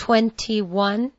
twenty-one.